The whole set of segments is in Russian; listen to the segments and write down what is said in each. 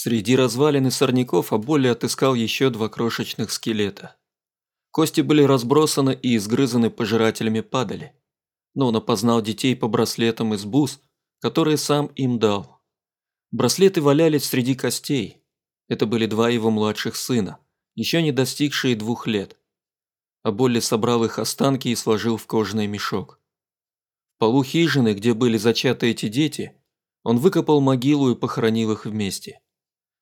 Среди развалин и сорняков Аболи отыскал еще два крошечных скелета. Кости были разбросаны и изгрызаны пожирателями падали. Но он опознал детей по браслетам из бус, которые сам им дал. Браслеты валялись среди костей. Это были два его младших сына, еще не достигшие двух лет. Аболли собрал их останки и сложил в кожаный мешок. В полу хижины, где были зачаты эти дети, он выкопал могилу и похоронил их вместе.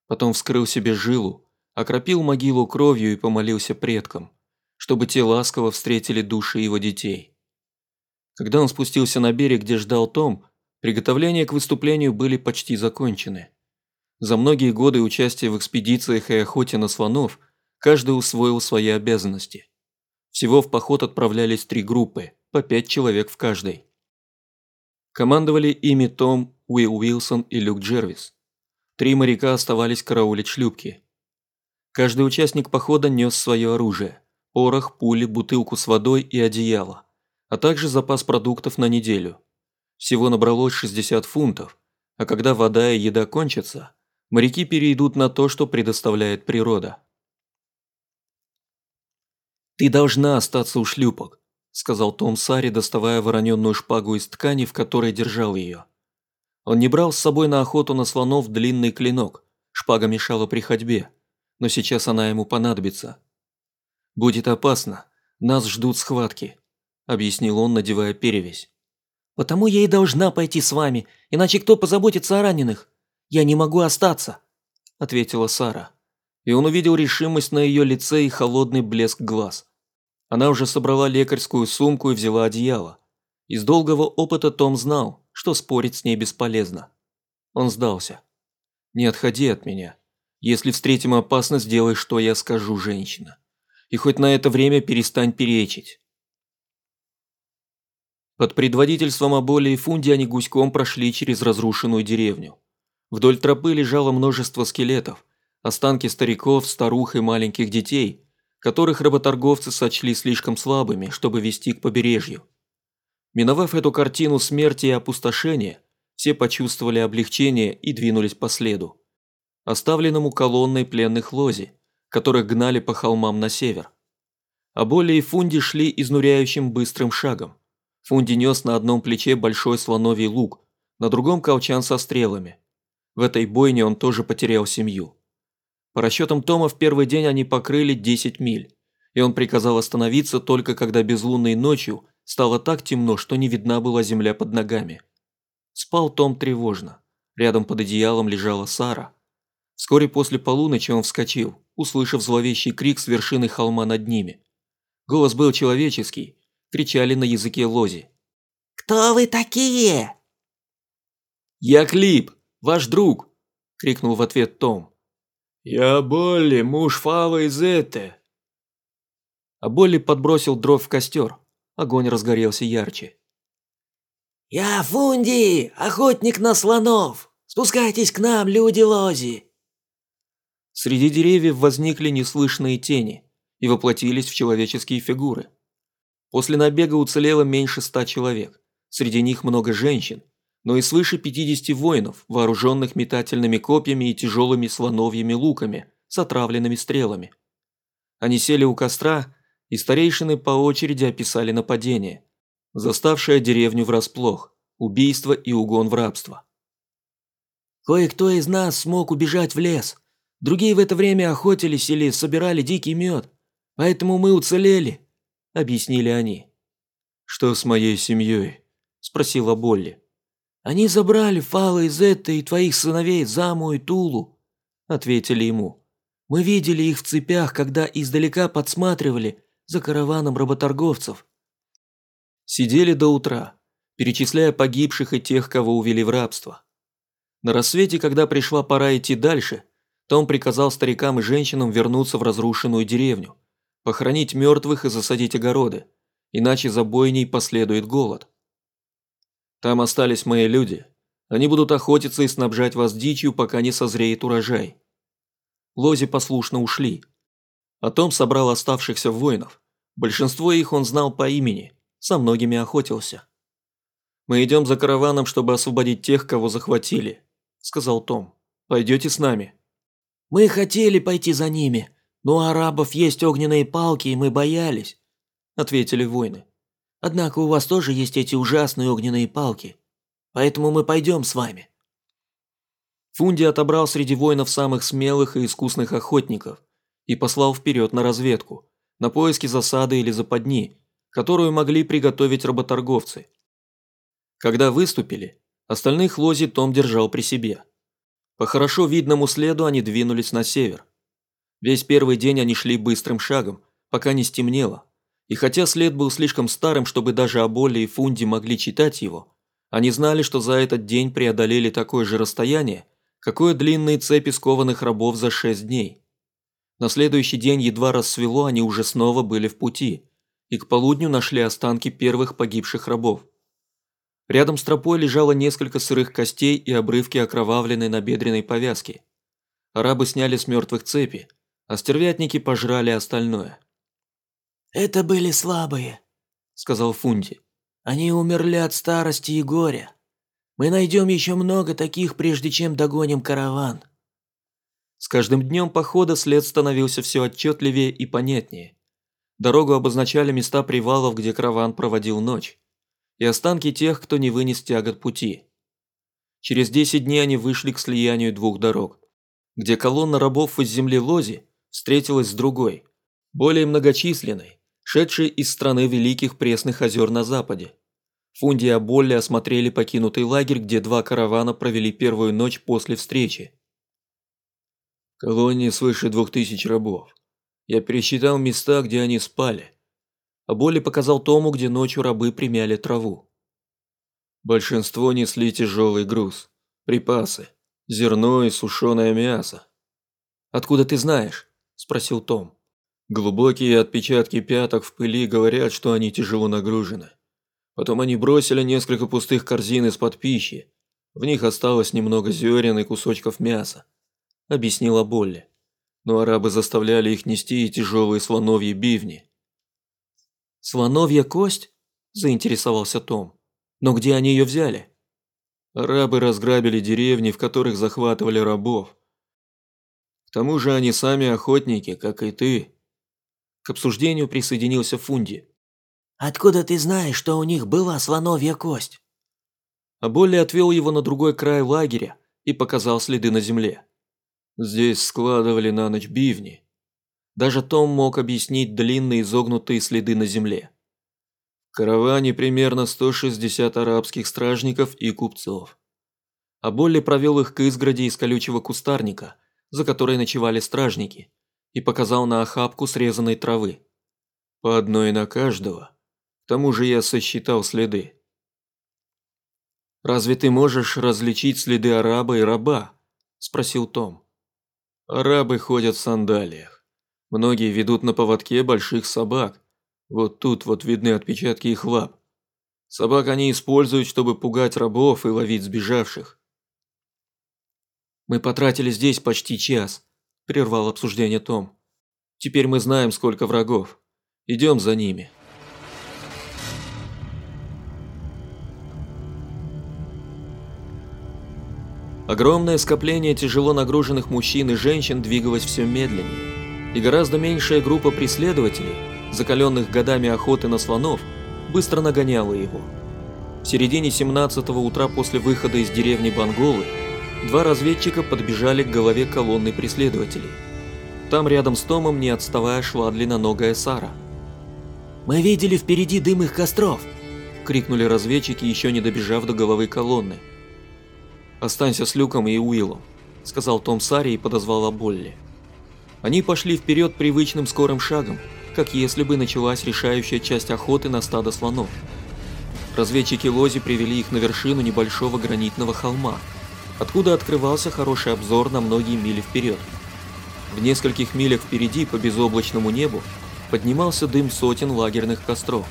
Потом вскрыл себе жилу, окропил могилу кровью и помолился предкам, чтобы те ласково встретили души его детей. Когда он спустился на берег, где ждал Том, приготовления к выступлению были почти закончены. За многие годы участия в экспедициях и охоте на слонов каждый усвоил свои обязанности. Всего в поход отправлялись три группы, по пять человек в каждой. Командовали ими Том, Уилл Уилсон и Люк Джервис. Три моряка оставались караулить шлюпки. Каждый участник похода нес свое оружие – порох, пули, бутылку с водой и одеяло, а также запас продуктов на неделю. Всего набралось 60 фунтов, а когда вода и еда кончатся, моряки перейдут на то, что предоставляет природа. «Ты должна остаться у шлюпок», – сказал Том Сари, доставая вороненную шпагу из ткани, в которой держал ее. Он не брал с собой на охоту на слонов длинный клинок, шпага мешала при ходьбе, но сейчас она ему понадобится. «Будет опасно, нас ждут схватки», – объяснил он, надевая перевязь. «Потому я и должна пойти с вами, иначе кто позаботится о раненых? Я не могу остаться», – ответила Сара. И он увидел решимость на ее лице и холодный блеск глаз. Она уже собрала лекарскую сумку и взяла одеяло. Из долгого опыта Том знал, что спорить с ней бесполезно. Он сдался. «Не отходи от меня. Если встретим опасность, делай, что я скажу, женщина. И хоть на это время перестань перечить». Под предводительством Аболи и Фунди они гуськом прошли через разрушенную деревню. Вдоль тропы лежало множество скелетов, останки стариков, старух и маленьких детей, которых работорговцы сочли слишком слабыми, чтобы вести к побережью. Миновав эту картину смерти и опустошения, все почувствовали облегчение и двинулись по следу, оставленному колонной пленных лози, которых гнали по холмам на север. А более Фунди шли изнуряющим быстрым шагом. Фунди нес на одном плече большой слоновий лук, на другом колчан со стрелами. В этой бойне он тоже потерял семью. По расчетам Тома в первый день они покрыли 10 миль, и он приказал остановиться только когда безлунной ночью Стало так темно, что не видна была земля под ногами. Спал Том тревожно. Рядом под одеялом лежала Сара. Вскоре после полуночи он вскочил, услышав зловещий крик с вершины холма над ними. Голос был человеческий, кричали на языке лози. «Кто вы такие?» «Я Клип, ваш друг!» – крикнул в ответ Том. «Я Болли, муж Фавы из Эте!» А Болли подбросил дров в костер. Огонь разгорелся ярче. «Я Фунди, охотник на слонов! Спускайтесь к нам, люди-лози!» Среди деревьев возникли неслышные тени и воплотились в человеческие фигуры. После набега уцелело меньше ста человек. Среди них много женщин, но и свыше 50 воинов, вооруженных метательными копьями и тяжелыми слоновьими луками с отравленными стрелами. Они сели у костра и старейшины по очереди описали нападение, заставшее деревню врасплох, убийство и угон в рабство. «Кое-кто из нас смог убежать в лес. Другие в это время охотились или собирали дикий мед, поэтому мы уцелели», – объяснили они. «Что с моей семьей?» – спросила Болли. «Они забрали Фала из Зетта и твоих сыновей Заму и Тулу», – ответили ему. «Мы видели их в цепях, когда издалека подсматривали, за караваном работорговцев. Сидели до утра, перечисляя погибших и тех, кого увели в рабство. На рассвете, когда пришла пора идти дальше, Том приказал старикам и женщинам вернуться в разрушенную деревню, похоронить мертвых и засадить огороды, иначе за бойней последует голод. Там остались мои люди. Они будут охотиться и снабжать вас дичью, пока не созреет урожай. Лози послушно ушли, о том собрал оставшихся воинов. Большинство их он знал по имени, со многими охотился. «Мы идем за караваном, чтобы освободить тех, кого захватили», – сказал Том. «Пойдете с нами?» Мы хотели пойти за ними, но у арабов есть огненные палки, и мы боялись», – ответили воины. «Однако у вас тоже есть эти ужасные огненные палки, поэтому мы пойдем с вами». Фунди отобрал среди воинов самых смелых и искусных охотников и послал вперед на разведку, на поиски засады или западни, которую могли приготовить работорговцы. Когда выступили, остальных лози Том держал при себе. По хорошо видному следу они двинулись на север. Весь первый день они шли быстрым шагом, пока не стемнело. И хотя след был слишком старым, чтобы даже Аболи и Фунди могли читать его, они знали, что за этот день преодолели такое же расстояние, какое длинные цепи скованных рабов за шесть дней. На следующий день едва рассвело, они уже снова были в пути, и к полудню нашли останки первых погибших рабов. Рядом с тропой лежало несколько сырых костей и обрывки окровавленной набедренной повязки. Арабы сняли с мертвых цепи, а стервятники пожрали остальное. «Это были слабые», – сказал Фунди. «Они умерли от старости и горя. Мы найдем еще много таких, прежде чем догоним караван». С каждым днем похода след становился все отчетливее и понятнее. Дорогу обозначали места привалов, где караван проводил ночь и останки тех, кто не вынес тягот пути. Через 10 дней они вышли к слиянию двух дорог, где колонна рабов из земли Лози встретилась с другой, более многочисленной, шедшей из страны Великих Пресных озер на западе. Фунди и Аболли осмотрели покинутый лагерь, где два каравана провели первую ночь после встречи. Колонии свыше двух тысяч рабов. Я пересчитал места, где они спали а Боли показал Тому, где ночью рабы примяли траву. Большинство несли тяжелый груз, припасы, зерно и сушеное мясо. «Откуда ты знаешь?» – спросил Том. Глубокие отпечатки пяток в пыли говорят, что они тяжело нагружены. Потом они бросили несколько пустых корзин из-под пищи. В них осталось немного зерен и кусочков мяса. Объяснила Болли. Но арабы заставляли их нести и тяжелые слоновьи бивни. «Слоновья кость?» – заинтересовался Том. «Но где они ее взяли?» Арабы разграбили деревни, в которых захватывали рабов. К тому же они сами охотники, как и ты. К обсуждению присоединился Фунди. «Откуда ты знаешь, что у них была слоновья кость?» А Болли отвел его на другой край лагеря и показал следы на земле. Здесь складывали на ночь бивни. Даже Том мог объяснить длинные изогнутые следы на земле. В караване примерно 160 арабских стражников и купцов. А Болли провел их к изгороди из колючего кустарника, за которой ночевали стражники, и показал на охапку срезанной травы. По одной на каждого. К тому же я сосчитал следы. «Разве ты можешь различить следы араба и раба?» – спросил Том. «Арабы ходят в сандалиях. Многие ведут на поводке больших собак. Вот тут вот видны отпечатки их лап. Собак они используют, чтобы пугать рабов и ловить сбежавших. «Мы потратили здесь почти час», – прервал обсуждение Том. «Теперь мы знаем, сколько врагов. Идем за ними». Огромное скопление тяжело нагруженных мужчин и женщин двигалось все медленнее и гораздо меньшая группа преследователей, закаленных годами охоты на слонов, быстро нагоняла его. В середине 17 утра после выхода из деревни Банголы два разведчика подбежали к голове колонны преследователей. Там рядом с Томом, не отставая, шла длинноногая Сара. «Мы видели впереди дым их костров!» – крикнули разведчики, еще не добежав до головы колонны. «Останься с Люком и Уиллом», – сказал Том Саре и подозвал Болли. Они пошли вперед привычным скорым шагом, как если бы началась решающая часть охоты на стадо слонов. Разведчики Лози привели их на вершину небольшого гранитного холма, откуда открывался хороший обзор на многие мили вперед. В нескольких милях впереди по безоблачному небу поднимался дым сотен лагерных костров.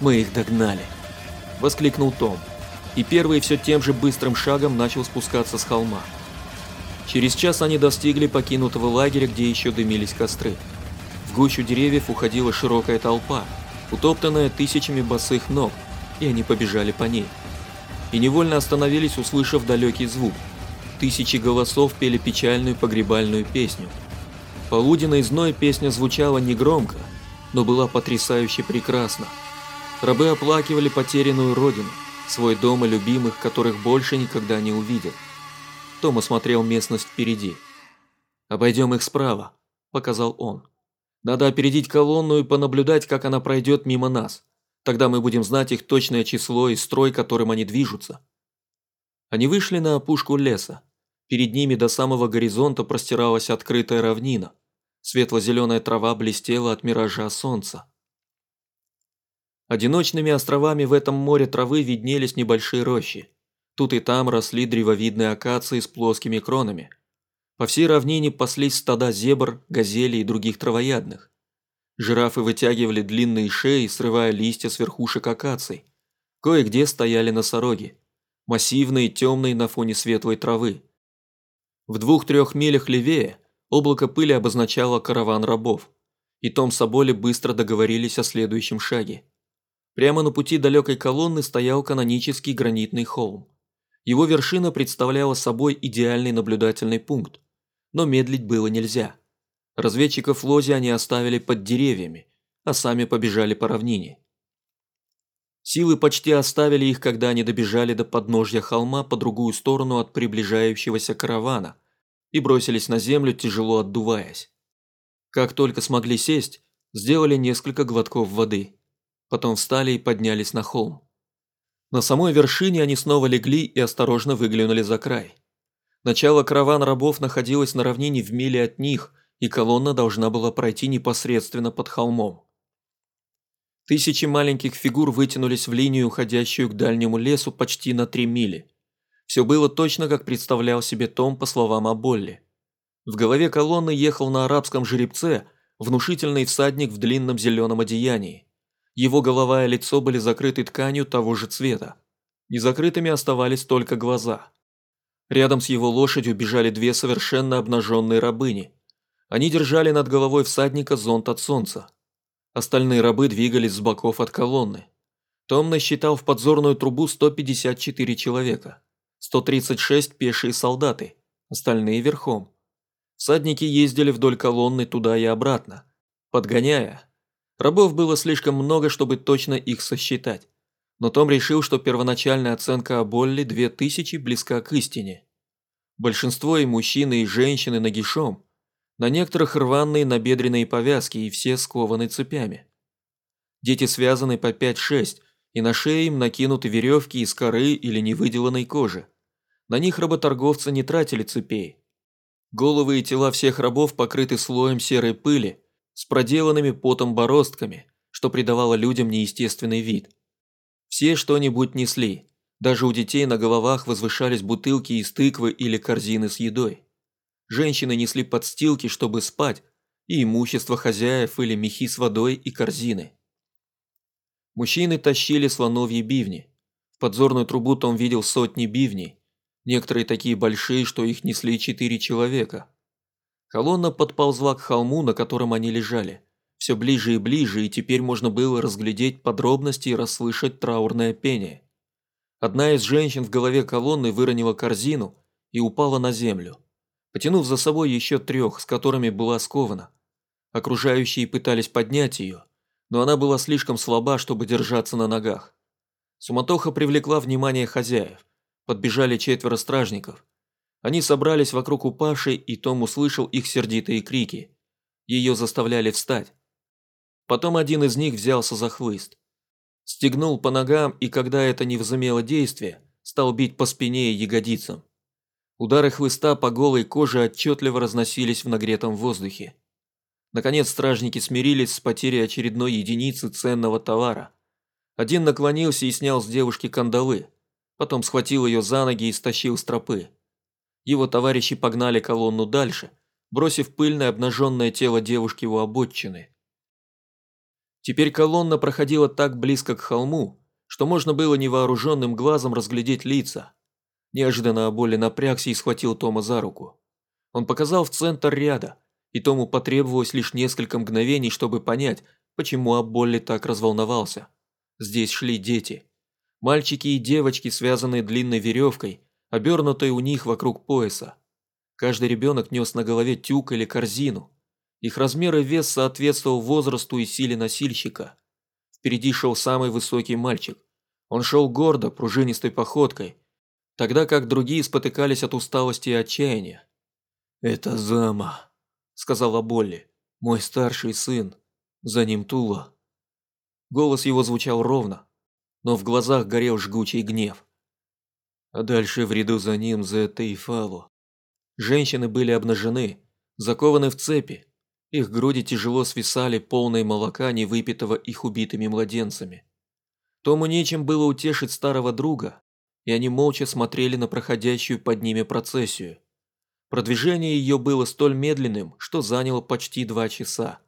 «Мы их догнали!» – воскликнул Том, и первый все тем же быстрым шагом начал спускаться с холма. Через час они достигли покинутого лагеря, где еще дымились костры. В гущу деревьев уходила широкая толпа, утоптанная тысячами босых ног, и они побежали по ней. И невольно остановились, услышав далекий звук. тысячи голосов пели печальную погребальную песню. Полуденный зной песня звучала негромко, но была потрясающе прекрасна. Рабы оплакивали потерянную родину, свой дом и любимых, которых больше никогда не увидят. Том осмотрел местность впереди. «Обойдем их справа», – показал он. «Надо опередить колонну и понаблюдать, как она пройдет мимо нас. Тогда мы будем знать их точное число и строй, которым они движутся». Они вышли на опушку леса. Перед ними до самого горизонта простиралась открытая равнина. Светло-зеленая трава блестела от миража солнца. Одиночными островами в этом море травы виднелись небольшие рощи. Тут и там росли древовидные акации с плоскими кронами. По всей равнине паслись стада зебр, газелей и других травоядных. Жирафы вытягивали длинные шеи, срывая листья с верхушек акаций. Кое-где стояли носороги, массивные, темные на фоне светлой травы. В двух-трех милях левее облако пыли обозначало караван рабов, и Том с Аболи быстро договорились о следующем шаге. Прямо на пути далекой колонны стоял канонический гранитный холм. Его вершина представляла собой идеальный наблюдательный пункт, но медлить было нельзя. Разведчиков Лози они оставили под деревьями, а сами побежали по равнине. Силы почти оставили их, когда они добежали до подножья холма по другую сторону от приближающегося каравана и бросились на землю, тяжело отдуваясь. Как только смогли сесть, сделали несколько глотков воды. Потом встали и поднялись на холм. На самой вершине они снова легли и осторожно выглянули за край. Начало каравана рабов находилось на равнине в миле от них, и колонна должна была пройти непосредственно под холмом. Тысячи маленьких фигур вытянулись в линию, уходящую к дальнему лесу почти на три мили. Все было точно, как представлял себе Том по словам о Болли. В голове колонны ехал на арабском жеребце внушительный всадник в длинном зеленом одеянии. Его голова и лицо были закрыты тканью того же цвета. Незакрытыми оставались только глаза. Рядом с его лошадью бежали две совершенно обнаженные рабыни. Они держали над головой всадника зонт от солнца. Остальные рабы двигались с боков от колонны. Том насчитал в подзорную трубу 154 человека. 136 пешие солдаты, остальные верхом. Всадники ездили вдоль колонны туда и обратно, подгоняя, Рабов было слишком много, чтобы точно их сосчитать. Но Том решил, что первоначальная оценка о Болли 2000 близка к истине. Большинство и мужчины, и женщины нагишом. На некоторых рваные набедренные повязки и все скованы цепями. Дети связаны по 5-6, и на шее им накинуты веревки из коры или невыделанной кожи. На них работорговцы не тратили цепей. Головы и тела всех рабов покрыты слоем серой пыли, с проделанными потом бороздками, что придавало людям неестественный вид. Все что-нибудь несли, даже у детей на головах возвышались бутылки из тыквы или корзины с едой. Женщины несли подстилки, чтобы спать, и имущество хозяев или мехи с водой и корзины. Мужчины тащили слоновьи бивни. В подзорную трубу Том видел сотни бивней, некоторые такие большие, что их несли четыре человека. Колонна подползла к холму, на котором они лежали. Все ближе и ближе, и теперь можно было разглядеть подробности и расслышать траурное пение. Одна из женщин в голове колонны выронила корзину и упала на землю, потянув за собой еще трех, с которыми была скована. Окружающие пытались поднять ее, но она была слишком слаба, чтобы держаться на ногах. Суматоха привлекла внимание хозяев. Подбежали четверо стражников. Они собрались вокруг упавшей, и Том услышал их сердитые крики. Ее заставляли встать. Потом один из них взялся за хлыст. Стегнул по ногам, и когда это не возымело действия, стал бить по спине и ягодицам. Удары хлыста по голой коже отчетливо разносились в нагретом воздухе. Наконец стражники смирились с потерей очередной единицы ценного товара. Один наклонился и снял с девушки кандалы, потом схватил ее за ноги и стащил с тропы. Его товарищи погнали колонну дальше, бросив пыльное обнаженное тело девушки у обочины. Теперь колонна проходила так близко к холму, что можно было невооруженным глазом разглядеть лица. Неожиданно Аболи напрягся и схватил Тома за руку. Он показал в центр ряда, и Тому потребовалось лишь несколько мгновений, чтобы понять, почему Аболли так разволновался. Здесь шли дети. Мальчики и девочки, связанные длинной веревкой, обернутой у них вокруг пояса. Каждый ребенок нес на голове тюк или корзину. Их размер и вес соответствовал возрасту и силе носильщика. Впереди шел самый высокий мальчик. Он шел гордо, пружинистой походкой, тогда как другие спотыкались от усталости и отчаяния. «Это Зама», – сказала Болли, – «мой старший сын, за ним Тула». Голос его звучал ровно, но в глазах горел жгучий гнев. А дальше в ряду за ним Зетта и Фалу. Женщины были обнажены, закованы в цепи. Их груди тяжело свисали, полные молока, не выпитого их убитыми младенцами. Тому нечем было утешить старого друга, и они молча смотрели на проходящую под ними процессию. Продвижение ее было столь медленным, что заняло почти два часа.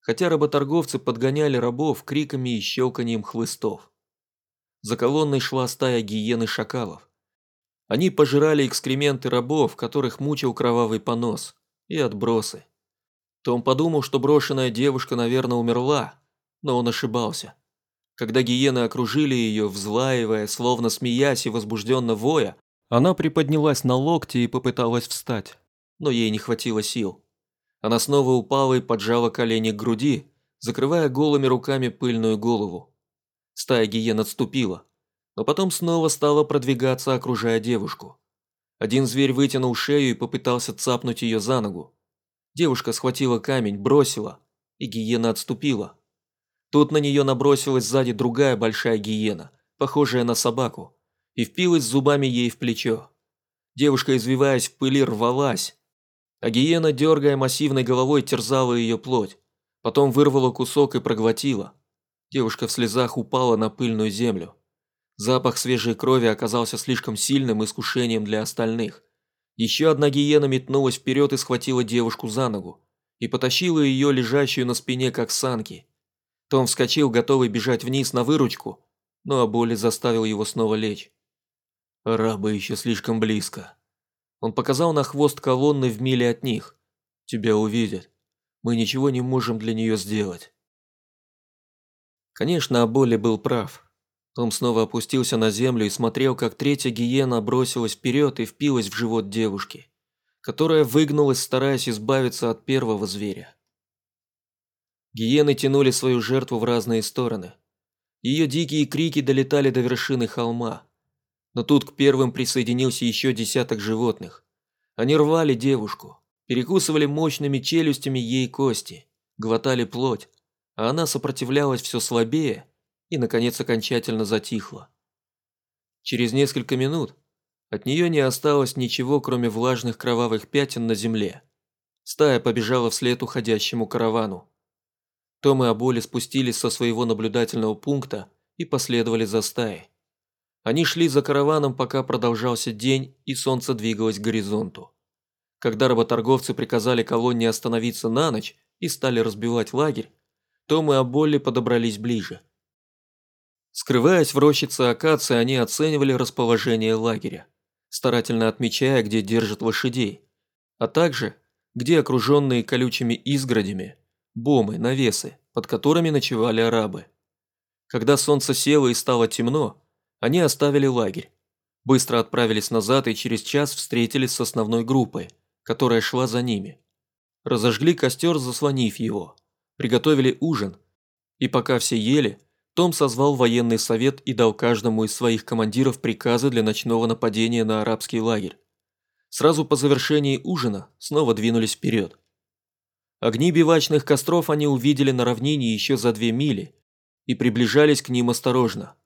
Хотя работорговцы подгоняли рабов криками и щелканием хлыстов. За колонной шла стая гиен и шакалов. Они пожирали экскременты рабов, которых мучил кровавый понос, и отбросы. Том подумал, что брошенная девушка, наверное, умерла, но он ошибался. Когда гиены окружили ее, взлаивая, словно смеясь и возбужденно воя, она приподнялась на локти и попыталась встать, но ей не хватило сил. Она снова упала и поджала колени к груди, закрывая голыми руками пыльную голову. Стая гиен отступила, но потом снова стала продвигаться, окружая девушку. Один зверь вытянул шею и попытался цапнуть ее за ногу. Девушка схватила камень, бросила, и гиена отступила. Тут на нее набросилась сзади другая большая гиена, похожая на собаку, и впилась зубами ей в плечо. Девушка, извиваясь в пыли, рвалась, а гиена, дергая массивной головой, терзала ее плоть. Потом вырвала кусок и проглотила. Девушка в слезах упала на пыльную землю. Запах свежей крови оказался слишком сильным искушением для остальных. Еще одна гиена метнулась вперед и схватила девушку за ногу и потащила ее, лежащую на спине, как санки. Том вскочил, готовый бежать вниз на выручку, но Аболи заставил его снова лечь. Рабы еще слишком близко. Он показал на хвост колонны в миле от них. Тебя увидят. Мы ничего не можем для нее сделать. Конечно, Аболи был прав. Том снова опустился на землю и смотрел, как третья гиена бросилась вперед и впилась в живот девушки, которая выгнулась, стараясь избавиться от первого зверя. Гиены тянули свою жертву в разные стороны. Ее дикие крики долетали до вершины холма. Но тут к первым присоединился еще десяток животных. Они рвали девушку, перекусывали мощными челюстями ей кости, глотали плоть, а она сопротивлялась все слабее и, наконец, окончательно затихла. Через несколько минут от нее не осталось ничего, кроме влажных кровавых пятен на земле. Стая побежала вслед уходящему каравану. Том и Аболи спустились со своего наблюдательного пункта и последовали за стаей. Они шли за караваном, пока продолжался день и солнце двигалось к горизонту. Когда работорговцы приказали колонне остановиться на ночь и стали разбивать лагерь, Том и Аболли подобрались ближе. Скрываясь в рощице акации, они оценивали расположение лагеря, старательно отмечая, где держат лошадей, а также, где окруженные колючими изгородями бомы, навесы, под которыми ночевали арабы. Когда солнце село и стало темно, они оставили лагерь, быстро отправились назад и через час встретились с основной группой, которая шла за ними. Разожгли костер, заслонив его, приготовили ужин, и пока все ели, том созвал военный совет и дал каждому из своих командиров приказы для ночного нападения на арабский лагерь. Сразу по завершении ужина снова двинулись вперед. Огни бивачных костров они увидели на равнине еще за две мили и приближались к ним осторожно.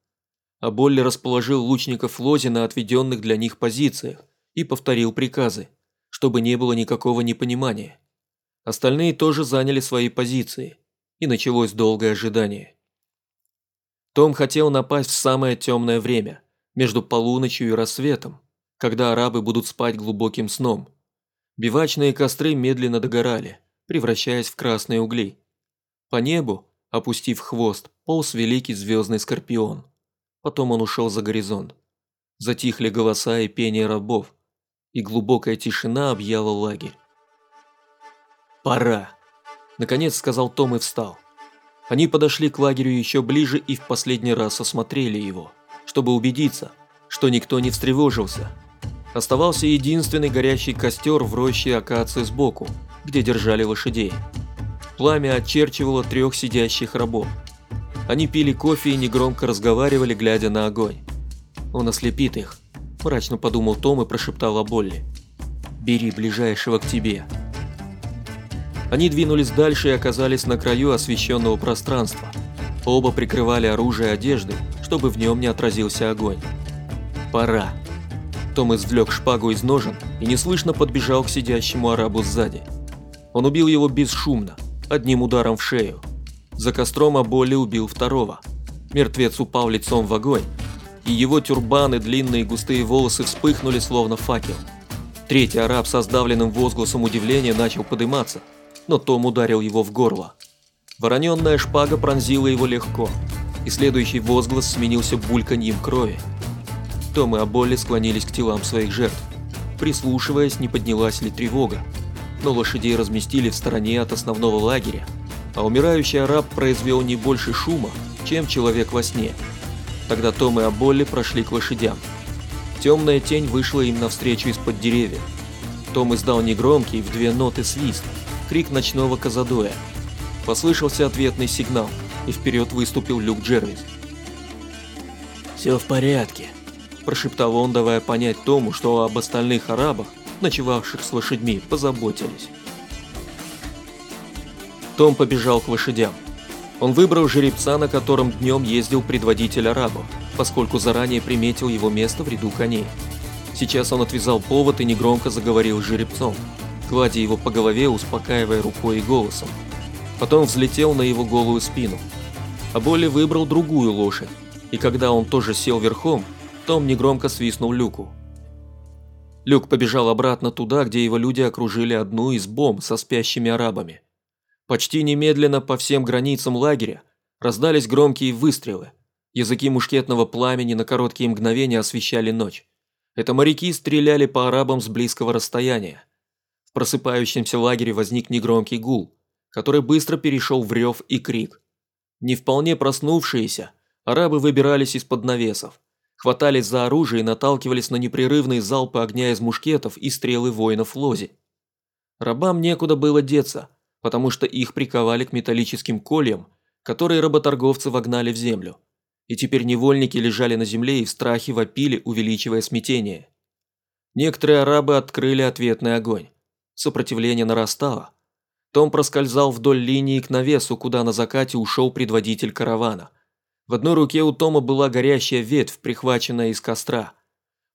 А Болли расположил лучников в лозе на отведенных для них позициях и повторил приказы, чтобы не было никакого непонимания. Остальные тоже заняли свои позиции, и началось долгое ожидание. Том хотел напасть в самое темное время, между полуночью и рассветом, когда арабы будут спать глубоким сном. Бивачные костры медленно догорали – превращаясь в красные угли. По небу, опустив хвост, полз великий звездный скорпион. Потом он ушел за горизонт. Затихли голоса и пение рабов, и глубокая тишина объяла лагерь. «Пора!» – наконец сказал Том и встал. Они подошли к лагерю еще ближе и в последний раз осмотрели его, чтобы убедиться, что никто не встревожился. Оставался единственный горящий костер в роще акации сбоку, где держали лошадей. Пламя очерчивало трех сидящих рабов. Они пили кофе и негромко разговаривали, глядя на огонь. Он ослепит их, мрачно подумал Том и прошептал о Болли. «Бери ближайшего к тебе». Они двинулись дальше и оказались на краю освещенного пространства. Оба прикрывали оружие одежды, чтобы в нем не отразился огонь. «Пора». Том извлек шпагу из ножен и неслышно подбежал к сидящему арабу сзади. Он убил его бесшумно, одним ударом в шею. За костром Аболи убил второго. Мертвец упал лицом в огонь, и его тюрбаны, длинные густые волосы вспыхнули словно факел. Третий араб со сдавленным возгласом удивления начал подниматься, но Том ударил его в горло. Вороненная шпага пронзила его легко, и следующий возглас сменился бульканьем крови. Том и Аболли склонились к телам своих жертв, прислушиваясь, не поднялась ли тревога. Но лошадей разместили в стороне от основного лагеря, а умирающий араб произвел не больше шума, чем человек во сне. Тогда Том и Аболли прошли к лошадям. Темная тень вышла им навстречу из-под деревьев. Том издал негромкий в две ноты свист, крик ночного казадоя. Послышался ответный сигнал, и вперед выступил Люк Джервис. «Все в порядке», – прошептал он, давая понять Тому, что об остальных арабах, ночевавших с лошадьми, позаботились. Том побежал к лошадям. Он выбрал жеребца, на котором днем ездил предводитель арабов, поскольку заранее приметил его место в ряду коней. Сейчас он отвязал повод и негромко заговорил с жеребцом, гладя его по голове, успокаивая рукой и голосом. Потом взлетел на его голую спину. А Боли выбрал другую лошадь, и когда он тоже сел верхом, Том негромко свистнул Люку. Люк побежал обратно туда, где его люди окружили одну из бомб со спящими арабами. Почти немедленно по всем границам лагеря раздались громкие выстрелы. Языки мушкетного пламени на короткие мгновения освещали ночь. Это моряки стреляли по арабам с близкого расстояния. Просыпающемся лагере возник негромкий гул, который быстро перешел в рев и крик. Не вполне проснувшиеся, арабы выбирались из-под навесов, хватались за оружие и наталкивались на непрерывные залпы огня из мушкетов и стрелы воинов в лозе. Рабам некуда было деться, потому что их приковали к металлическим кольям, которые работорговцы вогнали в землю. И теперь невольники лежали на земле и в страхе вопили, увеличивая смятение. Некоторые арабы открыли ответный огонь. Сопротивление нарастало. Том проскользал вдоль линии к навесу, куда на закате ушел предводитель каравана. В одной руке у Тома была горящая ветвь, прихваченная из костра.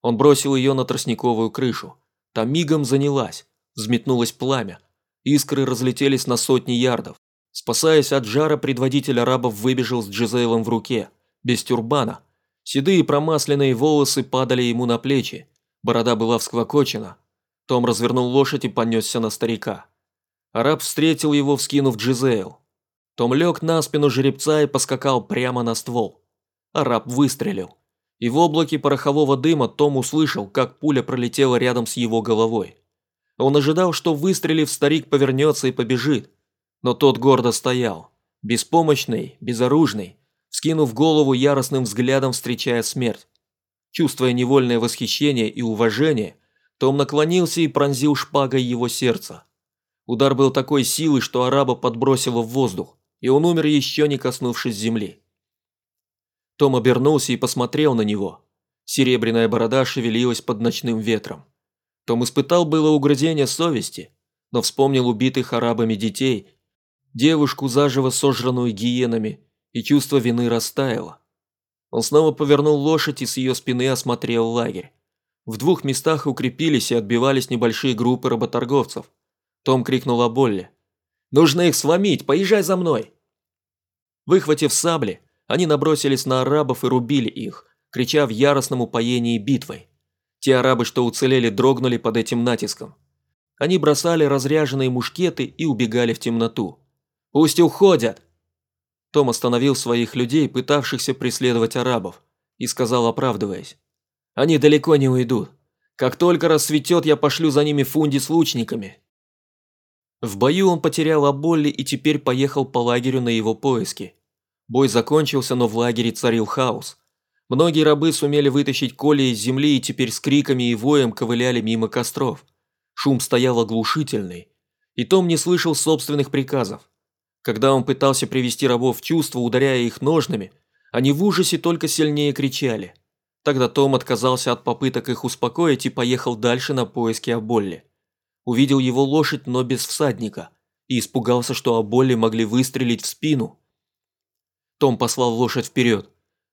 Он бросил ее на тростниковую крышу. Там мигом занялась, взметнулось пламя, Искры разлетелись на сотни ярдов. Спасаясь от жара, предводитель арабов выбежал с Джизейлом в руке, без тюрбана. Седые промасленные волосы падали ему на плечи. Борода была всклокочена. Том развернул лошадь и понесся на старика. Араб встретил его, вскинув Джизейл. Том лег на спину жеребца и поскакал прямо на ствол. Араб выстрелил. И в облаке порохового дыма Том услышал, как пуля пролетела рядом с его головой. Он ожидал, что выстрелив, старик повернется и побежит. Но тот гордо стоял, беспомощный, безоружный, скинув голову яростным взглядом, встречая смерть. Чувствуя невольное восхищение и уважение, том наклонился и пронзил шпагой его сердце. Удар был такой силы, что араба подбросило в воздух, и он умер еще не коснувшись земли. Том обернулся и посмотрел на него. Серебряная борода шевелилась под ночным ветром. Том испытал было угрызение совести, но вспомнил убитых арабами детей, девушку, заживо сожранную гиенами, и чувство вины растаяло. Он снова повернул лошадь и с ее спины осмотрел лагерь. В двух местах укрепились и отбивались небольшие группы работорговцев. Том крикнул о Болле. «Нужно их сломить, поезжай за мной!» Выхватив сабли, они набросились на арабов и рубили их, крича в яростном упоении битвой. Те арабы, что уцелели, дрогнули под этим натиском. Они бросали разряженные мушкеты и убегали в темноту. «Пусть уходят!» Том остановил своих людей, пытавшихся преследовать арабов, и сказал, оправдываясь. «Они далеко не уйдут. Как только рассветет, я пошлю за ними фунди с лучниками». В бою он потерял Аболли и теперь поехал по лагерю на его поиски. Бой закончился, но в лагере царил хаос. Многие рабы сумели вытащить Коля из земли и теперь с криками и воем ковыляли мимо костров. Шум стоял оглушительный, и Том не слышал собственных приказов. Когда он пытался привести рабов в чувство, ударяя их ножными, они в ужасе только сильнее кричали. Тогда Том отказался от попыток их успокоить и поехал дальше на поиски Аболли. Увидел его лошадь, но без всадника, и испугался, что Аболли могли выстрелить в спину. Том послал лошадь вперед,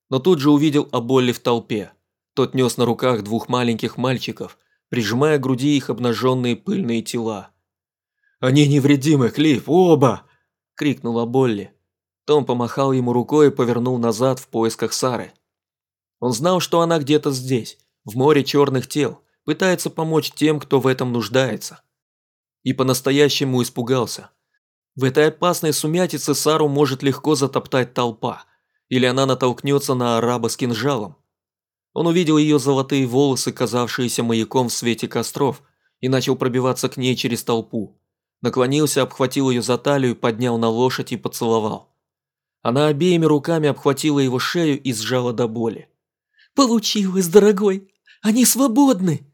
но тут же увидел Аболли в толпе. Тот нес на руках двух маленьких мальчиков, прижимая к груди их обнаженные пыльные тела. «Они невредимы, Клифф, оба!» – крикнула Болли. Том помахал ему рукой и повернул назад в поисках Сары. Он знал, что она где-то здесь, в море черных тел, пытается помочь тем, кто в этом нуждается. И по-настоящему испугался. В этой опасной сумятице Сару может легко затоптать толпа – или она натолкнется на араба с кинжалом. Он увидел ее золотые волосы, казавшиеся маяком в свете костров, и начал пробиваться к ней через толпу. Наклонился, обхватил ее за талию, поднял на лошадь и поцеловал. Она обеими руками обхватила его шею и сжала до боли. «Получилось, дорогой! Они свободны!»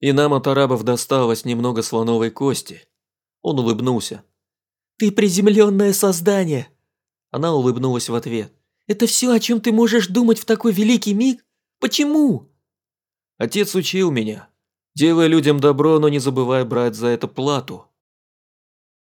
И нам от арабов досталось немного слоновой кости. Он улыбнулся. «Ты приземленное создание!» Она улыбнулась в ответ. «Это все, о чем ты можешь думать в такой великий миг? Почему?» Отец учил меня. Делай людям добро, но не забывай брать за это плату.